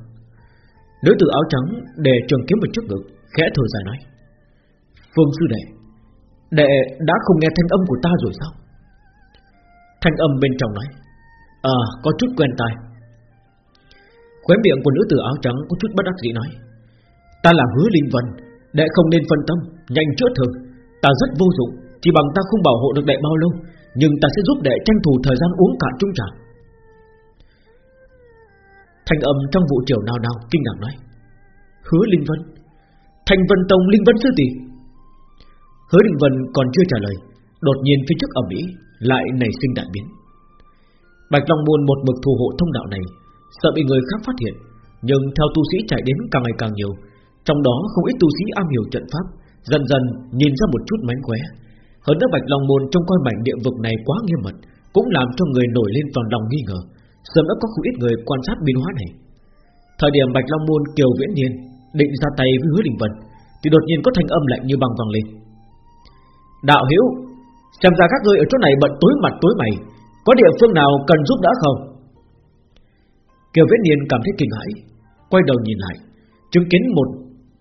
Nữ tử áo trắng để trường kiếm một chút ngực, khẽ thở dài nói: "Phương sư đệ, đệ đã không nghe thanh âm của ta rồi sao?" Thanh âm bên trong nói: "À, có chút quen tai." Khóe miệng của nữ tử áo trắng có chút bất đắc dĩ nói Ta là hứa linh vân Đệ không nên phân tâm Nhanh chữa thường Ta rất vô dụng chỉ bằng ta không bảo hộ được đệ bao lâu, Nhưng ta sẽ giúp đệ tranh thủ thời gian uống cạn chung trà. Thanh âm trong vụ triều nào nào kinh ngạc nói, Hứa Linh Vân, Thanh Vân Tông Linh Vân sư tỷ. Hứa Linh Vân còn chưa trả lời, Đột nhiên phía trước ở Mỹ Lại nảy sinh đại biến. Bạch Long Môn một mực thù hộ thông đạo này, Sợ bị người khác phát hiện, Nhưng theo tu sĩ chạy đến càng ngày càng nhiều, Trong đó không ít tu sĩ am hiểu trận pháp, Dần dần nhìn ra một chút mánh khóe. Hơn nữa Bạch Long Môn trong coi mảnh địa vực này quá nghiêm mật, Cũng làm cho người nổi lên toàn lòng nghi ngờ. Sớm đã có không ít người quan sát biến hóa này. Thời điểm Bạch Long Môn, Kiều Viễn Niên Định ra tay với hứa đình vân, Thì đột nhiên có thanh âm lạnh như băng vang lên. Đạo Hiếu Xem ra các ngươi ở chỗ này bận tối mặt tối mày, Có địa phương nào cần giúp đỡ không? Kiều Viễn Niên cảm thấy kinh hãi, Quay đầu nhìn lại, Chứng kiến một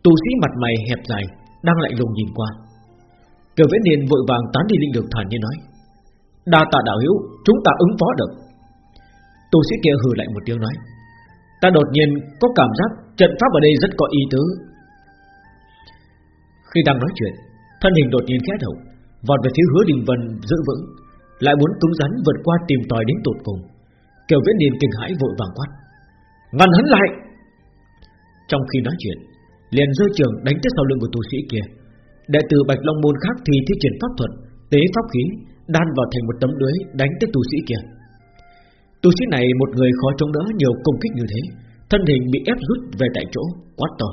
tu sĩ mặt mày hẹp dài Đang lạnh lùng nhìn qua. Kiều Viễn Niên vội vàng tán đi linh lực thản nhiên nói, Đa tạ đạo hữu, Chúng ta ứng phó được. Tu sĩ kia hừ lại một tiếng nói, Ta đột nhiên có cảm giác Trận pháp ở đây rất có ý tứ. Khi đang nói chuyện, Thân hình đột nhiên khẽ động, Vọt về phía hứa đình vân giữ vững, Lại muốn cứng rắn vượt qua tìm tòi đến tột cùng. Kiều Viễn Niên kinh hãi vội vàng quát, Ngăn hắn lại! Trong khi nói chuyện, Liền rơi trường đánh tới sau lưng của tu sĩ kia Đệ tử Bạch Long Môn khác thì thi triển pháp thuật, Tế pháp khí Đan vào thành một tấm lưới, đánh tới tu sĩ kia. Tu sĩ này một người khó chống đỡ, nhiều công kích như thế, Thân hình bị ép rút về tại chỗ, Quát to.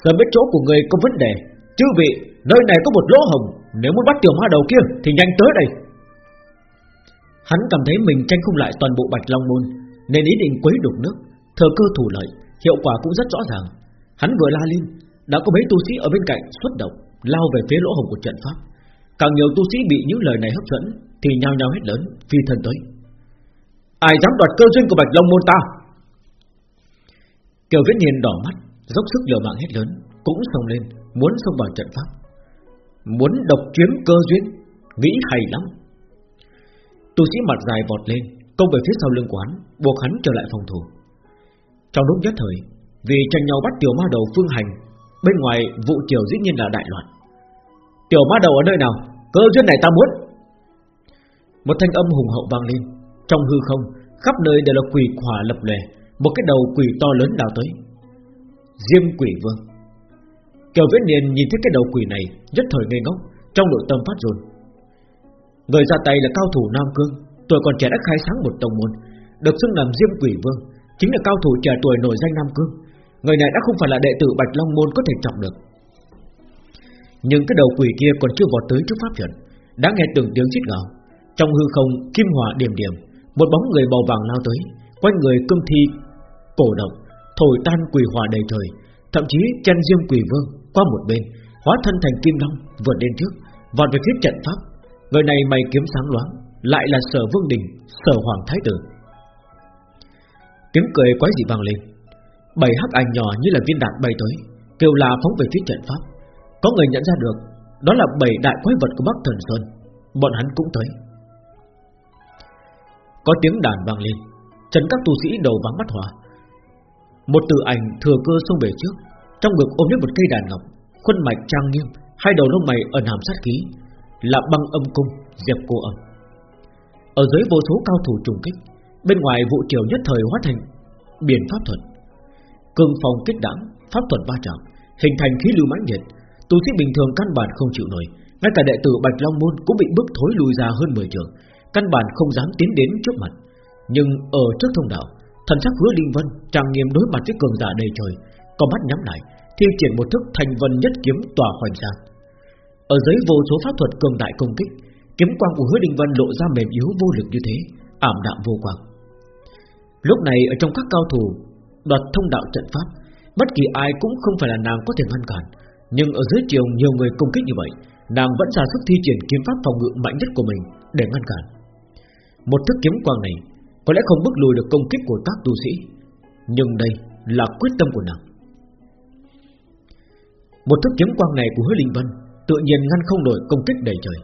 Sớm biết chỗ của người có vấn đề, Chư vị, nơi này có một lỗ hồng Nếu muốn bắt tiểu ma đầu kia thì nhanh tới đây. Hắn cảm thấy mình tranh không lại toàn bộ bạch long môn, Nên ý định quấy đục nước Thờ cơ thủ lợi, Hiệu quả cũng rất rõ ràng. Hắn vừa la lên, Đã có mấy tu sĩ ở bên cạnh xuất động. Lao về phía lỗ hồng của trận pháp. Càng nhiều tu sĩ bị những lời này hấp dẫn, Thì nhao nhao hết lớn, phi thân tới. Ai dám đoạt cơ duyên của Bạch Long môn ta? Kiều Viễn nhiên đỏ mắt, Dốc sức liều mạng hết lớn, Cũng xông lên, muốn xông vào trận pháp. Muốn độc chiếm cơ duyên, Nghĩ hay lắm. Tu sĩ mặt dài vọt lên, Công về phía sau lưng quán Buộc hắn trở lại phòng thủ. Trong lúc nhất thời, Vì tranh nhau bắt tiểu ma đầu phương hành, Bên ngoài vụ triều dĩ nhiên là đại loạn. Tiểu ma đầu ở nơi nào? Cơ duyên này ta muốn. Một thanh âm hùng hậu vang lên. Trong hư không, Khắp nơi đều là quỷ hỏa lập lề Một cái đầu quỷ to lớn đào tới. Diêm quỷ vương. Kiều Viễn Niên nhìn thấy cái đầu quỷ này, Nhất thời ngây ngốc, Trong nội tâm phát run. Người ra tay là cao thủ Nam Cương, Tuổi còn trẻ đã khai sáng một tông môn, Được xưng làm Diêm Quỷ Vương, Chính là cao thủ trẻ tuổi nổi danh Nam Cương. Người này đã không phải là đệ tử Bạch Long Môn có thể trọng được. Nhưng cái đầu quỷ kia còn chưa vọt tới trước pháp trận, Đã nghe từng tiếng chít gào. Trong hư không, kim hỏa điểm điểm, Một bóng người màu vàng lao tới, Quanh người cương thi cổ động, Thổi tan quỷ hỏa đầy trời. Thậm chí chân diêm quỷ vương qua một bên, Hóa thân thành kim long vượt lên trước, Vọt về phía trận pháp. Người này mày kiếm sáng loáng, Lại là sở vương đình, Sở hoàng thái tử. Tiếng cười quái dị vang lên. Bảy hắc ảnh nhỏ như là viên đạn bay tới, Kêu là phóng về phía trận pháp. Có người nhận ra được, Đó là bảy đại quái vật của Bắc Thần Sơn. Bọn hắn cũng tới. Có tiếng đàn vang lên. Trần các tu sĩ đầu vắng mắt hòa Một từ ảnh thừa cơ xông về trước, Trong ngực ôm lấy một cây đàn ngọc, Khuôn mạch trang nghiêm, Hai đầu lông mày ẩn hàm sát khí, Là băng âm cung Diệp cô âm. Ở dưới vô số cao thủ trùng kích, Bên ngoài vụ triều nhất thời hóa thành Biển pháp thuật. Cương phòng kết đẳng Pháp thuật va chạm, Hình thành khí lưu mãnh nhiệt Tu sĩ bình thường căn bản không chịu nổi Ngay cả đệ tử Bạch Long Môn cũng bị bức thối lùi ra hơn 10 trường Căn bản không dám tiến đến trước mặt Nhưng ở trước thông đạo Thần sắc hứa Linh Vân trang nghiêm đối mặt với cường giả đầy trời Còn mắt nhắm lại thi triển một thức thành vân nhất kiếm tỏa hoành ra. Ở dưới vô số pháp thuật cường đại công kích, kiếm quang của Hứa Linh Vân lộ ra mềm yếu vô lực như thế, ảm đạm vô quang. Lúc này ở trong các cao thủ đoạt thông đạo trận pháp, bất kỳ ai cũng không phải là nàng có thể ngăn cản, nhưng ở dưới chiều nhiều người công kích như vậy, nàng vẫn ra sức thi triển kiếm pháp phòng ngự mạnh nhất của mình để ngăn cản. Một thức kiếm quang này có lẽ không bước lùi được công kích của các tu sĩ, nhưng đây là quyết tâm của nàng. Một thức kiếm quang này của Hứa Linh Vân tự nhiên ngăn không nổi công kích đầy trời.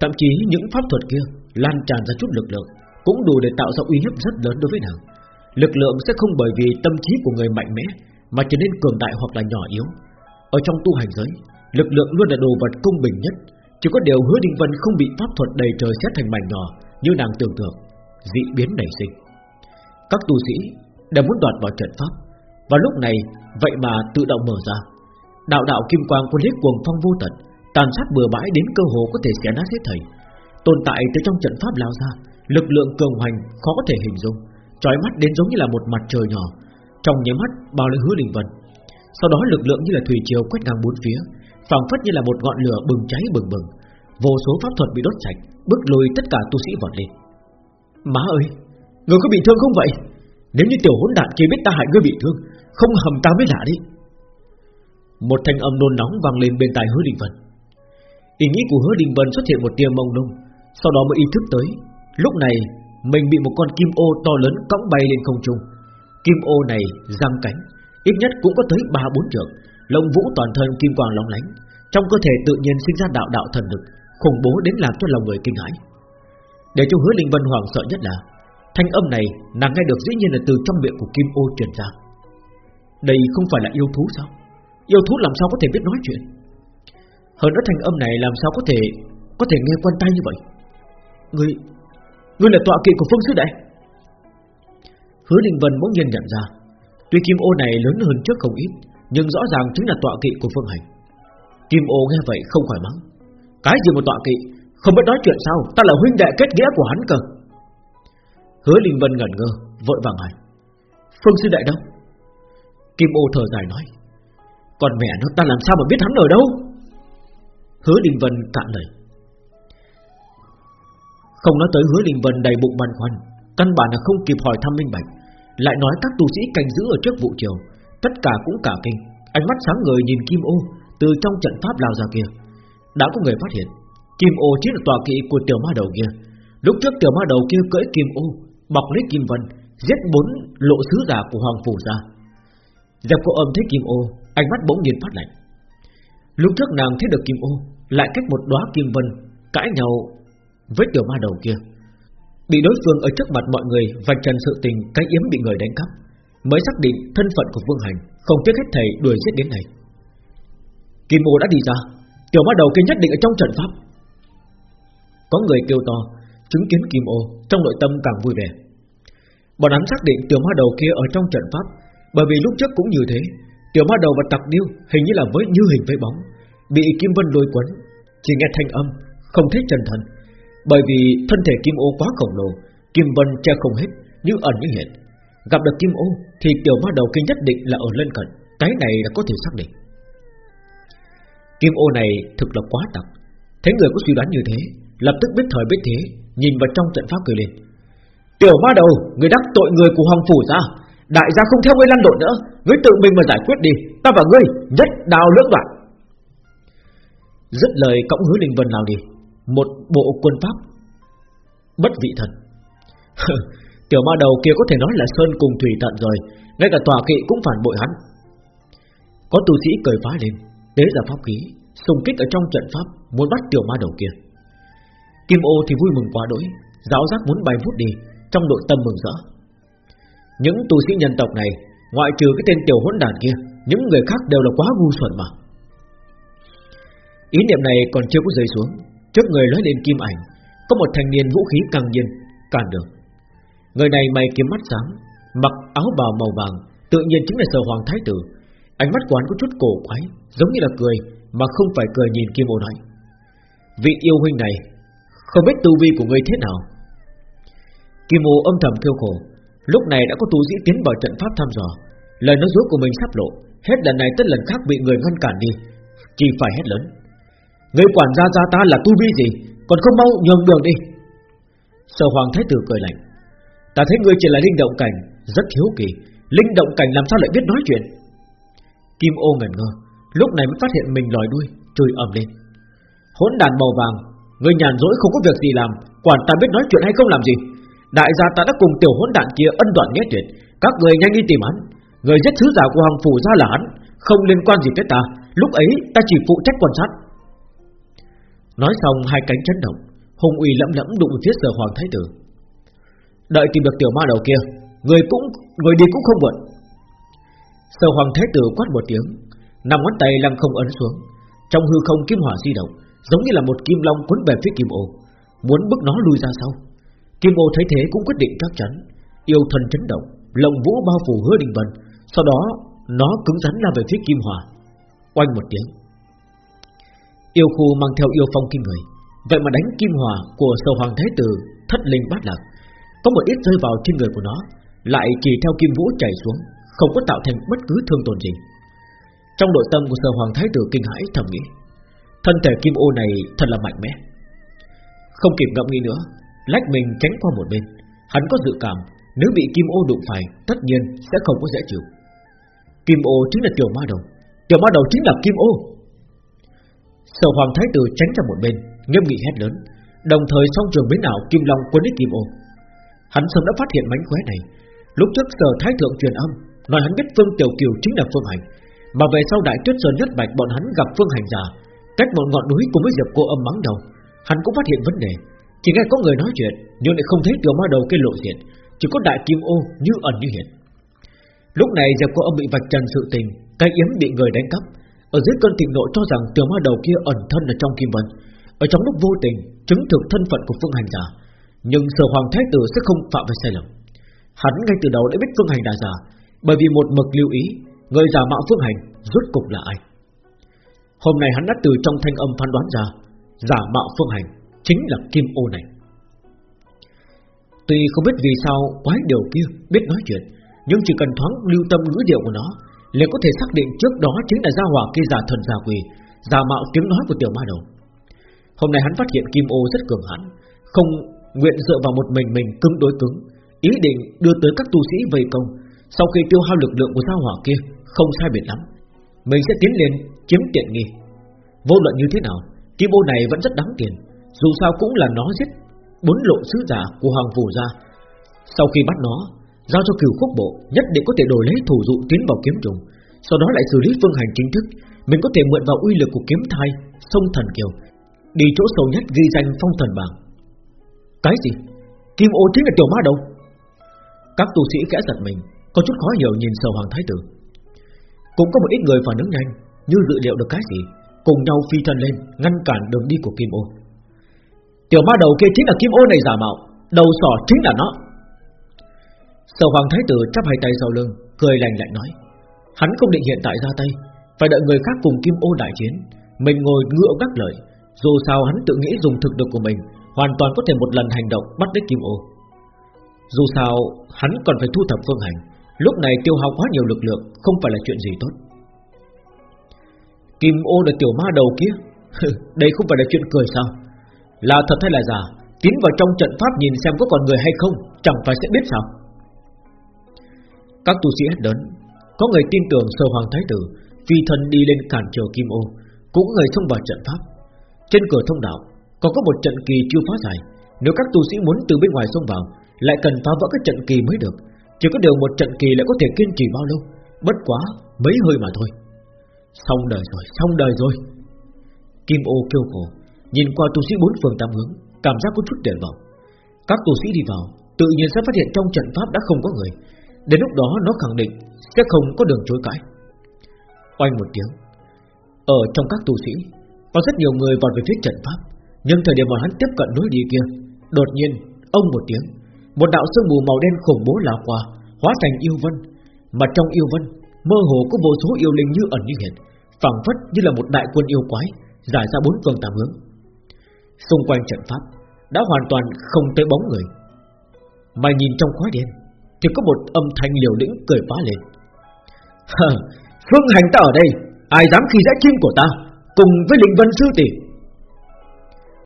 Thậm chí những pháp thuật kia lan tràn ra chút lực lượng cũng đủ để tạo ra uy hiếp rất lớn đối với nàng. Lực lượng sẽ không bởi vì tâm trí của người mạnh mẽ Mà trở nên cường đại hoặc là nhỏ yếu ở trong tu hành giới, Lực lượng luôn là đồ vật công bình nhất, Chỉ có điều hứa Đinh Vân không bị pháp thuật đầy trời xét thành mảnh nhỏ Như nàng tưởng tượng, Dị biến nảy sinh. Các tu sĩ đều muốn đoạt vào trận pháp, Và lúc này, vậy mà tự động mở ra. Đạo đạo kim quang quân liếc cuồng phong vô tận, Tàn sát bừa bãi đến cơ hồ có thể xé nát hết thầy. Tồn tại từ trong trận pháp lao ra, Lực lượng cường hoành khó có thể hình dung, trói mắt đến giống như là một mặt trời nhỏ. Trong nháy mắt, bao lấy hứa đình vân sau đó lực lượng như là thủy triều quét ngang bốn phía phảng phất như là một ngọn lửa bừng cháy bừng bừng. Vô số pháp thuật bị đốt sạch Bước lùi tất cả tu sĩ vọt lên. Má ơi Người có bị thương không vậy? Nếu như tiểu hỗn đạn kia biết ta hại ngươi bị thương Không hầm ta mới lạ đi. Một thanh âm nôn nóng vang lên bên tai hứa đình vân. Ý nghĩ của hứa đình vân xuất hiện một tia mông lung Sau đó mới ý thức tới Lúc này mình bị một con kim ô to lớn cõng bay lên không trung. Kim ô này giang cánh, ít nhất cũng có tới ba bốn trượng, lông vũ toàn thân kim quang lóng lánh, trong cơ thể tự nhiên sinh ra đạo đạo thần lực, khủng bố đến làm cho lòng người kinh hãi. Để cho Hứa Linh Vân hoảng sợ nhất là thanh âm này nàng nghe được dĩ nhiên là từ trong miệng của kim ô truyền ra. Đây không phải là yêu thú sao? Yêu thú làm sao có thể biết nói chuyện? Hơn nữa thanh âm này làm sao có thể có thể nghe quen tai như vậy? Người Ngươi là tọa kỵ của Phương Sư Đệ Hứa Linh Vân bỗng nhiên nhận ra Tuy kim ô này lớn hơn trước không ít, Nhưng rõ ràng chính là tọa kỵ của Phương Hành. Kim ô nghe vậy không khỏi mắng. Cái gì một tọa kỵ? Không biết nói chuyện sao? Ta là huynh đệ kết nghĩa của hắn cơ. Hứa Đình Vân ngẩn ngơ, Vội vàng hỏi. Phương Sư Đệ đâu? Kim ô thở dài nói. Còn mẹ nó, ta làm sao mà biết hắn ở đâu? Hứa Đình Vân cạn lời. Không nói tới hứa đình vân đầy bụng băn khoăn, Căn bản là không kịp hỏi thăm minh bạch. Lại nói các tu sĩ canh giữ ở trước vụ triều Tất cả cũng cả kinh. Ánh mắt sáng người nhìn Kim ô Từ trong trận pháp lao ra kia. Đã có người phát hiện, Kim ô chính là tòa kỵ của tiểu ma đầu kia. Lúc trước tiểu ma đầu kia cưỡi Kim ô, Bọc lấy Kim Vân, Giết bốn lộ sứ giả của Hoàng Phủ ra. Dẹp cô âm thấy Kim ô, Ánh mắt bỗng nhiên phát lạnh. Lúc trước nàng thấy được Kim ô, Lại cách một đóa Kim Vân Cãi nhau với tiểu ma đầu kia. Bị đối phương ở trước mặt mọi người Vạch trần sự tình cái yếm bị người đánh cắp, Mới xác định thân phận của Vương Hành Không tiếc hết thầy đuổi giết đến này Kim ô đã đi ra, Tiểu ma đầu kia nhất định ở trong trận pháp. Có người kêu to, Chứng kiến Kim ô Trong nội tâm càng vui vẻ. Bọn hắn xác định tiểu ma đầu kia ở trong trận pháp, Bởi vì lúc trước cũng như thế, Tiểu ma đầu và tặc điêu hình như là với như hình với bóng, Bị Kim Vân lôi quấn Chỉ nghe thanh âm, Không thấy chân thần bởi vì thân thể kim ô quá khổng lồ, Kim vân che không hết, Như ẩn như hiện. Gặp được kim ô Thì tiểu ma đầu kinh nhất định là ở lân cận, Cái này là có thể xác định. Kim ô này thực là quá tặc, Thấy người có suy đoán như thế, Lập tức biết thời biết thế, Nhìn vào trong trận pháp cười lên. Tiểu ma đầu, Người đắc tội người của hoàng phủ ra, Đại gia không theo ngươi lăn lộn nữa, Ngươi tự mình mà giải quyết đi, Ta và ngươi nhất đào lưỡng đoạn. Dứt lời, cõng hứa linh vân nào đi một bộ quân pháp. Bất vị thần. Tiểu ma đầu kia có thể nói là Sơn cùng Thủy tận rồi, Ngay cả tòa kỵ cũng phản bội hắn. Có tu sĩ cười phá lên, Tế ra pháp khí, Xung kích ở trong trận pháp, Muốn bắt tiểu ma đầu kia. Kim ô thì vui mừng quá đỗi, Giáo giác muốn bay vút đi, Trong nội tâm mừng rỡ. Những tu sĩ nhân tộc này, Ngoại trừ cái tên tiểu hỗn đàn kia, Những người khác đều là quá ngu xuẩn mà. Ý niệm này còn chưa có rơi xuống Trước người lóe lên kim ảnh, Có một thanh niên vũ khí càng nhiên, Cản được Người này mày kiếm mắt sáng, Mặc áo bào màu vàng, Tự nhiên chính là sở hoàng thái tử. Ánh mắt quán có chút cổ quái, Giống như là cười, Mà không phải cười nhìn kim ô nói Vị yêu huynh này, Không biết tu vi của ngươi thế nào. Kim ô âm thầm kêu khổ, Lúc này đã có tu sĩ tiến vào trận pháp thăm dò. Lời nói dối của mình sắp lộ, Hết lần này tới lần khác bị người ngăn cản đi, Chỉ phải hết lớn. Người quản gia gia ta là tu vi gì? Còn không mau nhường đường đi. Sở hoàng thái tử cười lạnh. Ta thấy ngươi chỉ là linh động cảnh, Rất thiếu kỳ. Linh động cảnh làm sao lại biết nói chuyện? Kim ô ngẩn ngơ, Lúc này mới phát hiện mình lòi đuôi trùi ầm lên. Hỗn đàn màu vàng, người nhàn rỗi không có việc gì làm, Quản ta biết nói chuyện hay không làm gì? Đại gia ta đã cùng tiểu hỗn đàn kia ân đoạn nghĩa tuyệt Các người nhanh đi tìm hắn. Người giết thứ giả của hoàng phủ ra là hắn, Không liên quan gì tới ta. Lúc ấy ta chỉ phụ trách quan sát. Nói xong, hai cánh chấn động. Hùng uy lẫm lẫm đụng phía sở hoàng thái tử. Đợi tìm được tiểu ma đầu kia, Người cũng, Người đi cũng không muộn. Sở hoàng thái tử quát một tiếng Nằm ngón tay lăng không ấn xuống. Trong hư không kim hỏa di động, Giống như là một kim long cuốn về phía kim ô, Muốn bước nó lui ra sau. Kim ô thấy thế cũng quyết định chắc chắn. Yêu thần chấn động, Lồng vũ bao phủ hứa đình vân, Sau đó nó cứng rắn lao về phía kim hỏa Oanh một tiếng Yêu khu mang theo yêu phong kim người. Vậy mà đánh kim hỏa của sầu hoàng thái tử, Thất linh bát lạc. Có một ít rơi vào trên người của nó, Lại chỉ theo kim vũ chảy xuống, Không có tạo thành bất cứ thương tổn gì. Trong nội tâm của sầu hoàng thái tử kinh hãi thầm nghĩ, Thân thể kim ô này thật là mạnh mẽ. Không kịp ngẫm nghĩ nữa, Lách mình tránh qua một bên. Hắn có dự cảm, Nếu bị kim ô đụng phải, Tất nhiên sẽ không có dễ chịu. Kim ô chính là tiểu ma đầu. Tiểu ma đầu chính là kim ô. Sở hoàng thái tử tránh ra một bên, Nghiêm nghị hét lớn. Đồng thời song trường biến ảo, kim long quân đích kim ô. Hắn sớm đã phát hiện mánh khóe này. Lúc trước sở thái thượng truyền âm, Nói hắn biết Phương Tiểu Kiều chính là Phương Hành. Mà về sau đại tuyết sơn nhất bạch bọn hắn gặp Phương Hành già, Cách một ngọn núi cùng với diệp cô âm mắng đầu. Hắn cũng phát hiện vấn đề. Chỉ nghe có người nói chuyện, Nhưng lại không thấy tiểu ma đầu kia lộ diện. Chỉ có đại kim ô như ẩn như hiện. Lúc này diệp cô âm bị vạch trần sự tình, Cái yếm bị người đánh cắp. Ở dưới cơn thịnh nộ cho rằng tiểu ma đầu kia ẩn thân ở trong kim vân, Ở trong lúc vô tình Chứng thực thân phận của phương hành giả. Nhưng sở hoàng thái tử sẽ không phạm phải sai lầm. Hắn ngay từ đầu đã biết phương hành là giả Bởi vì một mực lưu ý, Người giả mạo phương hành rốt cục là ai. Hôm nay hắn đã từ trong thanh âm phán đoán ra, Giả mạo phương hành Chính là kim ô này. Tuy không biết vì sao quái điều kia biết nói chuyện, Nhưng chỉ cần thoáng lưu tâm ngữ điệu của nó liền có thể xác định trước đó chính là gia hỏa kia giả thần giả quỷ, Giả mạo tiếng nói của tiểu ma đầu? Hôm nay hắn phát hiện kim ô rất cường hãn, Không nguyện dựa vào một mình mình cứng đối cứng, Ý định đưa tới các tu sĩ vây công. Sau khi tiêu hao lực lượng của gia hỏa kia, Không sai biệt lắm. Mình sẽ tiến lên chiếm tiện nghi. Vô luận như thế nào, Kim ô này vẫn rất đáng tiền, Dù sao cũng là nó giết Bốn lộ sứ giả của Hoàng Phủ ra. Sau khi bắt nó Giao cho cửu quốc bộ Nhất định có thể đổi lấy thủ dụ tiến vào kiếm trùng, Sau đó lại xử lý phương hành chính thức. Mình có thể mượn vào uy lực của kiếm thai, Sông thần kiều, Đi chỗ sâu nhất ghi danh phong thần bảng. Cái gì? Kim ô chính là tiểu ma đâu Các tu sĩ kẽ giật mình, Có chút khó hiểu nhìn sầu hoàng thái tử. Cũng có một ít người phản ứng nhanh, Như dự liệu được cái gì, Cùng nhau phi thân lên, Ngăn cản đường đi của Kim ô. Tiểu ma đầu kia chính là Kim ô này giả mạo, Đầu sỏ chính là nó. Sở hoàng thái tử chắp hai tay sau lưng, Cười lành lạnh nói, Hắn không định hiện tại ra tay, Phải đợi người khác cùng Kim ô đại chiến. Mình ngồi ngựa các lợi Dù sao hắn tự nghĩ dùng thực lực của mình, Hoàn toàn có thể một lần hành động bắt đích Kim ô. Dù sao, hắn còn phải thu thập phương hành, Lúc này tiêu hao quá nhiều lực lượng, Không phải là chuyện gì tốt. Kim ô là tiểu ma đầu kia? Đây không phải là chuyện cười sao? Là thật hay là giả? Tiến vào trong trận pháp nhìn xem có còn người hay không, Chẳng phải sẽ biết sao? Các tu sĩ hét lớn Có người tin tưởng sơ hoàng thái tử Phi thân đi lên cản trở Kim ô Cũng người xông vào trận pháp. Trên cửa thông đạo Còn có một trận kỳ chưa phá giải. Nếu các tu sĩ muốn từ bên ngoài xông vào Lại cần phá vỡ các trận kỳ mới được. Chỉ có điều một trận kỳ lại có thể kiên trì bao lâu? Bất quá mấy hơi mà thôi. Xong đời rồi, xong đời rồi. Kim ô kêu khổ Nhìn qua tu sĩ bốn phương tam hướng Cảm giác có chút tuyệt vọng. Các tu sĩ đi vào Tự nhiên sẽ phát hiện trong trận pháp đã không có người. Đến lúc đó nó khẳng định Sẽ không có đường chối cãi. Oanh một tiếng. Ở trong các tu sĩ Có rất nhiều người vào về phía trận pháp Nhưng thời điểm mà hắn tiếp cận lối đi kia Đột nhiên, ông một tiếng Một đạo sương mù màu đen khủng bố lao qua Hóa thành yêu vân. Mà trong yêu vân Mơ hồ có vô số yêu linh như ẩn như hiện phảng phất như là một đại quân yêu quái Giải ra bốn phương tám hướng. Xung quanh trận pháp Đã hoàn toàn không tới bóng người. Mà nhìn trong khói đen thì có một âm thanh liều lĩnh cười phá lên. Hờ, Phương hành ta ở đây Ai dám khi dễ chim của ta Cùng với linh vân sư tỷ